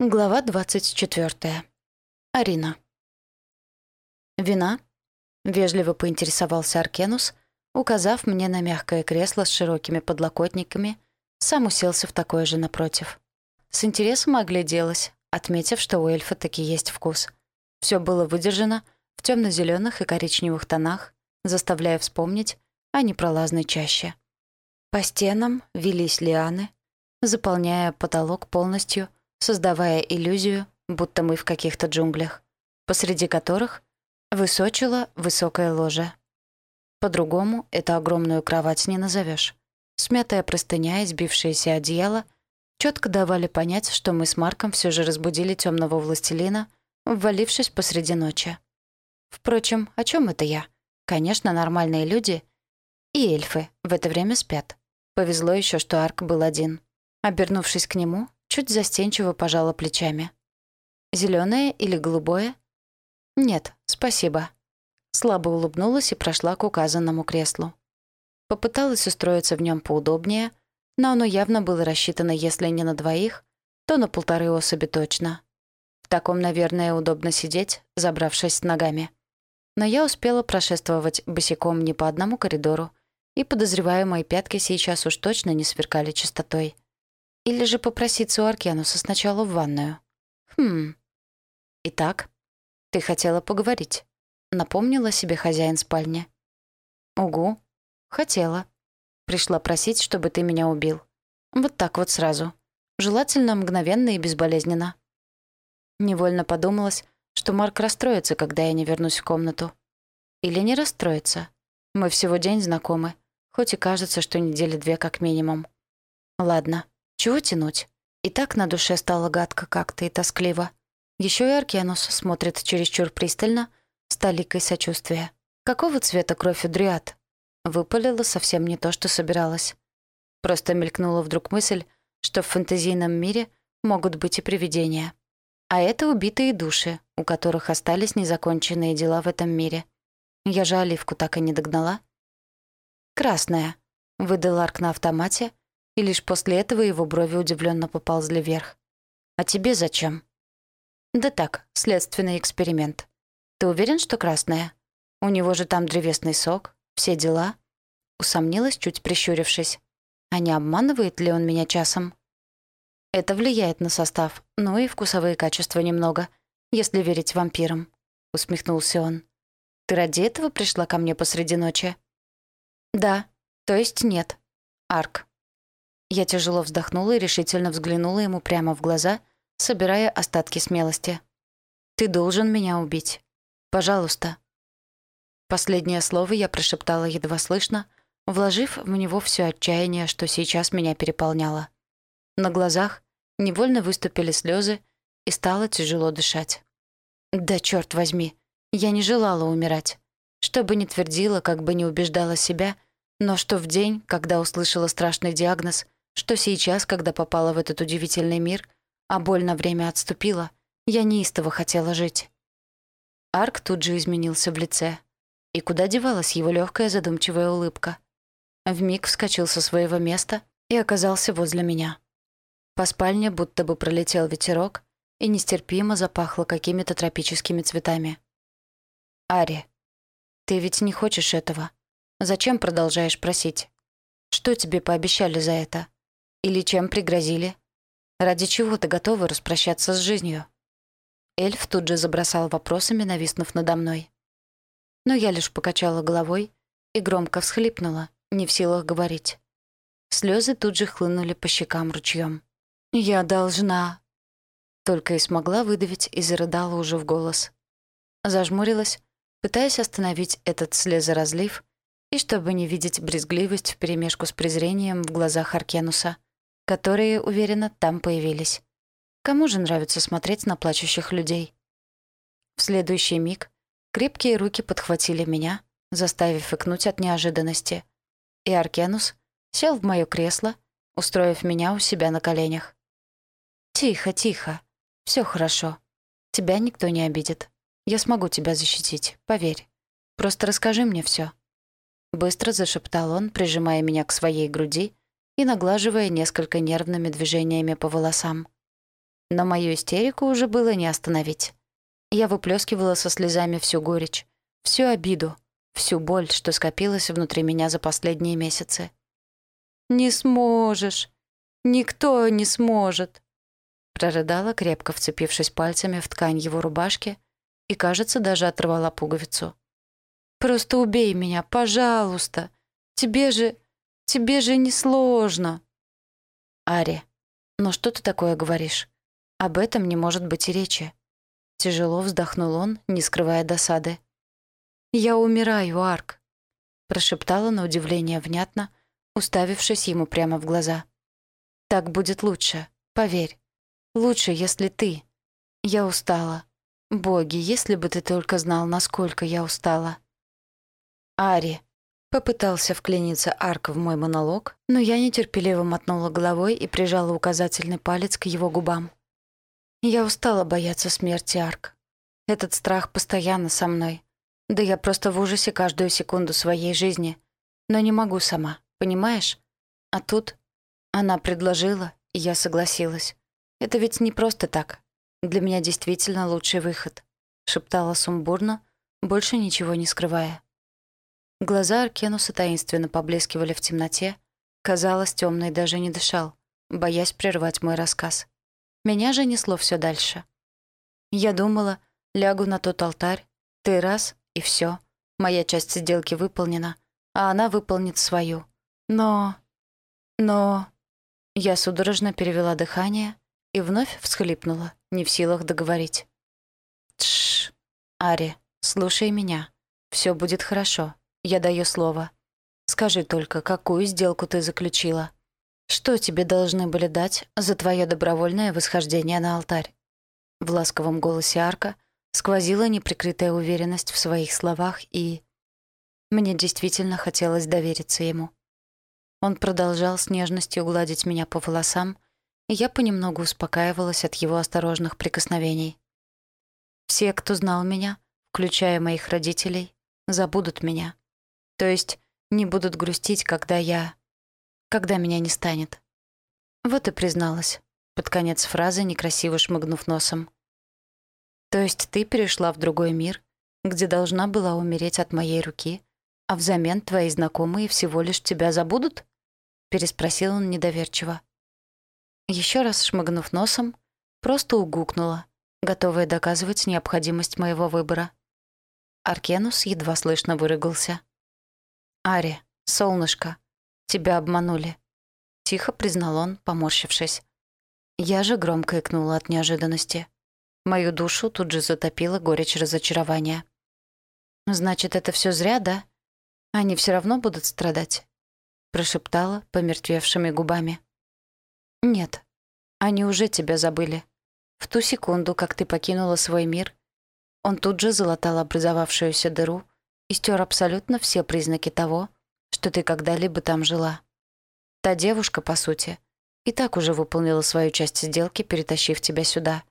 Глава 24. Арина. «Вина?» — вежливо поинтересовался Аркенус, указав мне на мягкое кресло с широкими подлокотниками, сам уселся в такое же напротив. С интересом огляделась, отметив, что у эльфа таки есть вкус. Все было выдержано в темно зеленых и коричневых тонах, заставляя вспомнить о непролазной чаще. По стенам велись лианы, заполняя потолок полностью — создавая иллюзию, будто мы в каких-то джунглях, посреди которых высочила высокое ложе. По-другому это огромную кровать не назовешь. Смятая простыня и сбившееся одеяло четко давали понять, что мы с Марком все же разбудили темного властелина, ввалившись посреди ночи. Впрочем, о чем это я? Конечно, нормальные люди и эльфы в это время спят. Повезло еще, что Арк был один. Обернувшись к нему, чуть застенчиво пожала плечами. Зеленое или голубое?» «Нет, спасибо». Слабо улыбнулась и прошла к указанному креслу. Попыталась устроиться в нем поудобнее, но оно явно было рассчитано, если не на двоих, то на полторы особи точно. В таком, наверное, удобно сидеть, забравшись ногами. Но я успела прошествовать босиком не по одному коридору, и, подозреваю, мои пятки сейчас уж точно не сверкали чистотой. Или же попроситься у Аркенуса сначала в ванную. Хм. Итак, ты хотела поговорить. Напомнила себе хозяин спальни. Угу. Хотела. Пришла просить, чтобы ты меня убил. Вот так вот сразу. Желательно мгновенно и безболезненно. Невольно подумалось, что Марк расстроится, когда я не вернусь в комнату. Или не расстроится. Мы всего день знакомы, хоть и кажется, что недели две как минимум. Ладно, чего тянуть? И так на душе стало гадко как-то и тоскливо. Еще и Аркенус смотрит чересчур пристально, с толикой сочувствия. Какого цвета кровь у дриад? Выпалила совсем не то, что собиралась. Просто мелькнула вдруг мысль, что в фэнтезийном мире могут быть и привидения. А это убитые души, у которых остались незаконченные дела в этом мире. Я же оливку так и не догнала. «Красная», — выдал Арк на автомате, — и лишь после этого его брови удивленно поползли вверх. «А тебе зачем?» «Да так, следственный эксперимент. Ты уверен, что красная? У него же там древесный сок, все дела?» Усомнилась, чуть прищурившись. «А не обманывает ли он меня часом?» «Это влияет на состав, ну и вкусовые качества немного, если верить вампирам», — усмехнулся он. «Ты ради этого пришла ко мне посреди ночи?» «Да, то есть нет. Арк, я тяжело вздохнула и решительно взглянула ему прямо в глаза, собирая остатки смелости. «Ты должен меня убить. Пожалуйста». Последнее слово я прошептала едва слышно, вложив в него все отчаяние, что сейчас меня переполняло. На глазах невольно выступили слезы, и стало тяжело дышать. Да черт возьми, я не желала умирать. Что бы ни твердила, как бы ни убеждала себя, но что в день, когда услышала страшный диагноз, что сейчас, когда попала в этот удивительный мир, а боль на время отступила, я неистово хотела жить. Арк тут же изменился в лице. И куда девалась его легкая задумчивая улыбка? Вмиг вскочил со своего места и оказался возле меня. По спальне будто бы пролетел ветерок, и нестерпимо запахло какими-то тропическими цветами. «Ари, ты ведь не хочешь этого. Зачем продолжаешь просить? Что тебе пообещали за это?» Или чем пригрозили? Ради чего ты готова распрощаться с жизнью?» Эльф тут же забросал вопросами, нависнув надо мной. Но я лишь покачала головой и громко всхлипнула, не в силах говорить. Слезы тут же хлынули по щекам ручьем. «Я должна...» Только и смогла выдавить и зарыдала уже в голос. Зажмурилась, пытаясь остановить этот слезоразлив, и чтобы не видеть брезгливость вперемешку с презрением в глазах Аркенуса которые, уверена, там появились. Кому же нравится смотреть на плачущих людей? В следующий миг крепкие руки подхватили меня, заставив икнуть от неожиданности. И Аркенус сел в моё кресло, устроив меня у себя на коленях. «Тихо, тихо. Всё хорошо. Тебя никто не обидит. Я смогу тебя защитить, поверь. Просто расскажи мне всё». Быстро зашептал он, прижимая меня к своей груди и наглаживая несколько нервными движениями по волосам. но мою истерику уже было не остановить. Я выплескивала со слезами всю горечь, всю обиду, всю боль, что скопилась внутри меня за последние месяцы. «Не сможешь! Никто не сможет!» Прорыдала, крепко вцепившись пальцами в ткань его рубашки и, кажется, даже оторвала пуговицу. «Просто убей меня, пожалуйста! Тебе же... тебе же не сложно!» «Ари, ну что ты такое говоришь? Об этом не может быть и речи». Тяжело вздохнул он, не скрывая досады. «Я умираю, Арк», — прошептала на удивление внятно, уставившись ему прямо в глаза. «Так будет лучше, поверь. Лучше, если ты. Я устала. Боги, если бы ты только знал, насколько я устала». «Ари», — попытался вклиниться Арк в мой монолог, но я нетерпеливо мотнула головой и прижала указательный палец к его губам. «Я устала бояться смерти, Арк. Этот страх постоянно со мной. Да я просто в ужасе каждую секунду своей жизни. Но не могу сама, понимаешь? А тут она предложила, и я согласилась. Это ведь не просто так. Для меня действительно лучший выход, шептала сумбурно, больше ничего не скрывая. Глаза Аркенуса таинственно поблескивали в темноте. Казалось, темный даже не дышал, боясь прервать мой рассказ. Меня же несло все дальше. Я думала, лягу на тот алтарь, ты раз и все. Моя часть сделки выполнена, а она выполнит свою. Но... Но... Я судорожно перевела дыхание и вновь всхлипнула, не в силах договорить. Тш, Ари, слушай меня. Все будет хорошо. Я даю слово. Скажи только, какую сделку ты заключила? Что тебе должны были дать за твое добровольное восхождение на алтарь? В ласковом голосе Арка сквозила неприкрытая уверенность в своих словах, и... Мне действительно хотелось довериться ему. Он продолжал с нежностью гладить меня по волосам, и я понемногу успокаивалась от его осторожных прикосновений. Все, кто знал меня, включая моих родителей, забудут меня. То есть не будут грустить, когда я... когда меня не станет. Вот и призналась, под конец фразы некрасиво шмыгнув носом. То есть ты перешла в другой мир, где должна была умереть от моей руки, а взамен твои знакомые всего лишь тебя забудут? Переспросил он недоверчиво. Еще раз шмыгнув носом, просто угукнула, готовая доказывать необходимость моего выбора. Аркенус едва слышно вырыгался. «Ари, солнышко, тебя обманули», — тихо признал он, поморщившись. Я же громко икнула от неожиданности. Мою душу тут же затопила горечь разочарования. «Значит, это все зря, да? Они все равно будут страдать?» прошептала помертвевшими губами. «Нет, они уже тебя забыли. В ту секунду, как ты покинула свой мир, он тут же залатал образовавшуюся дыру и стер абсолютно все признаки того, что ты когда-либо там жила. Та девушка, по сути, и так уже выполнила свою часть сделки, перетащив тебя сюда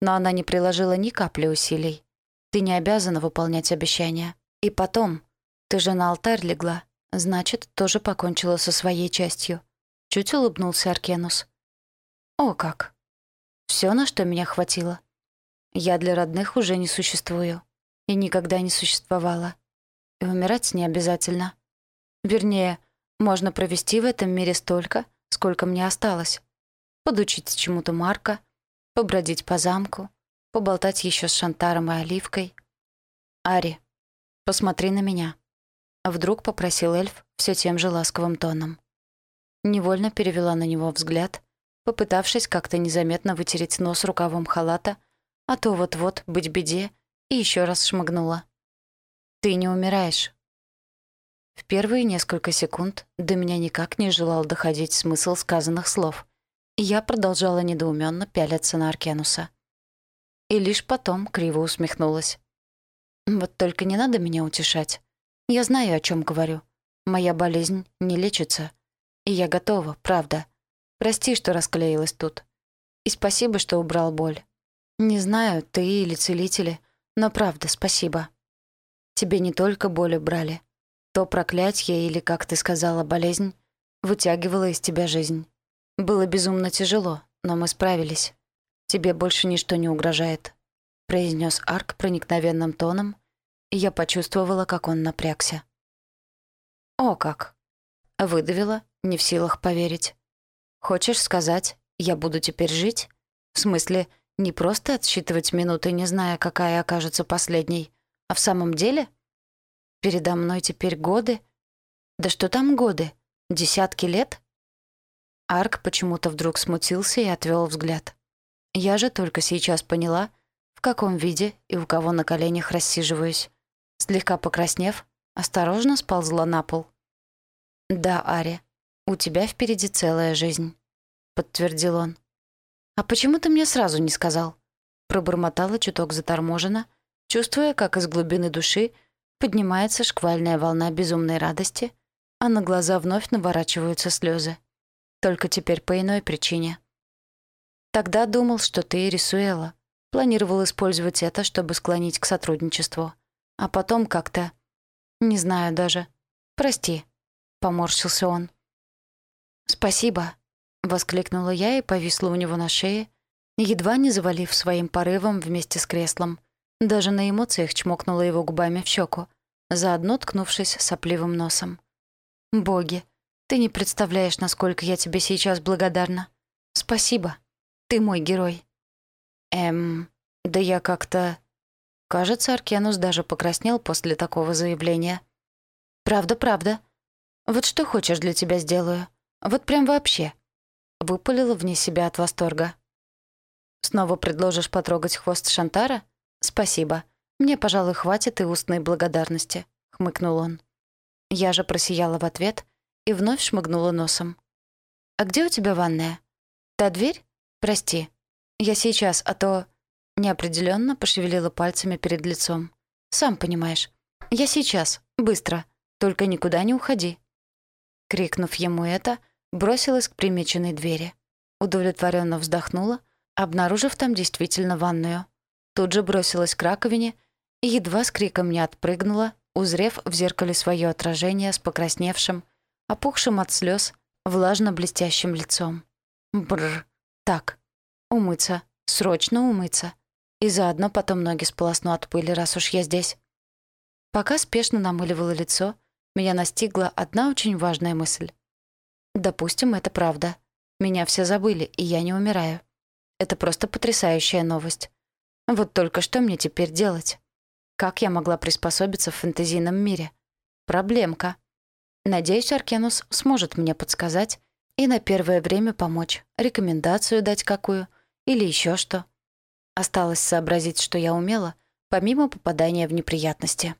но она не приложила ни капли усилий. Ты не обязана выполнять обещания. И потом, ты же на алтарь легла, значит, тоже покончила со своей частью. Чуть улыбнулся Аркенус. О, как! Все, на что меня хватило. Я для родных уже не существую. И никогда не существовала. И умирать не обязательно. Вернее, можно провести в этом мире столько, сколько мне осталось. Подучить чему-то Марка — побродить по замку, поболтать еще с Шантаром и Оливкой. «Ари, посмотри на меня», — вдруг попросил эльф все тем же ласковым тоном. Невольно перевела на него взгляд, попытавшись как-то незаметно вытереть нос рукавом халата, а то вот-вот быть беде, и еще раз шмыгнула. «Ты не умираешь». В первые несколько секунд до меня никак не желал доходить смысл сказанных слов — я продолжала недоуменно пялиться на Аркенуса. И лишь потом криво усмехнулась. «Вот только не надо меня утешать. Я знаю, о чем говорю. Моя болезнь не лечится. И я готова, правда. Прости, что расклеилась тут. И спасибо, что убрал боль. Не знаю, ты или целители, но правда, спасибо. Тебе не только боль убрали. То проклятие или, как ты сказала, болезнь вытягивала из тебя жизнь. Было безумно тяжело, но мы справились. «Тебе больше ничто не угрожает», — произнес Арк проникновенным тоном, и я почувствовала, как он напрягся. «О как!» — выдавила, не в силах поверить. «Хочешь сказать, я буду теперь жить? В смысле, не просто отсчитывать минуты, не зная, какая окажется последней, а в самом деле? Передо мной теперь годы? Да что там годы? Десятки лет?» Арк почему-то вдруг смутился и отвел взгляд. Я же только сейчас поняла, в каком виде и у кого на коленях рассиживаюсь. Слегка покраснев, осторожно сползла на пол. «Да, Ари, у тебя впереди целая жизнь», — подтвердил он. «А почему ты мне сразу не сказал?» Пробормотала чуток заторможенно, чувствуя, как из глубины души поднимается шквальная волна безумной радости, а на глаза вновь наворачиваются слезы. Только теперь по иной причине — Тогда думал, что ты Рисуэла. Планировал использовать это, чтобы склонить к сотрудничеству. А потом как-то... Не знаю даже. Прости. Поморщился он. «Спасибо», — воскликнула я и повисла у него на шее, едва не завалив своим порывом вместе с креслом. Даже на эмоциях чмокнула его губами в щеку, заодно ткнувшись сопливым носом. «Боги, ты не представляешь, насколько я тебе сейчас благодарна. Спасибо». Ты мой герой». «Эм, да я как-то...» Кажется, Аркенус даже покраснел после такого заявления. «Правда, правда. Вот что хочешь для тебя сделаю. Вот прям вообще». Выпалила вне себя от восторга. «Снова предложишь потрогать хвост Шантара? Спасибо. Мне, пожалуй, хватит и устной благодарности», — хмыкнул он. Я же просияла в ответ и вновь шмыгнула носом. «А где у тебя ванная? Та дверь?» «Прости. Я сейчас, а то...» Неопределенно пошевелила пальцами перед лицом. «Сам понимаешь. Я сейчас. Быстро. Только никуда не уходи». Крикнув ему это, бросилась к примеченной двери. Удовлетворенно вздохнула, обнаружив там действительно ванную. Тут же бросилась к раковине и едва с криком не отпрыгнула, узрев в зеркале свое отражение с покрасневшим, опухшим от слез, влажно-блестящим лицом. Бррр. Так, умыться, срочно умыться. И заодно потом ноги сполосну от пыли, раз уж я здесь. Пока спешно намыливала лицо, меня настигла одна очень важная мысль. Допустим, это правда. Меня все забыли, и я не умираю. Это просто потрясающая новость. Вот только что мне теперь делать? Как я могла приспособиться в фэнтезийном мире? Проблемка. Надеюсь, Аркенус сможет мне подсказать, и на первое время помочь, рекомендацию дать какую или еще что. Осталось сообразить, что я умела, помимо попадания в неприятности.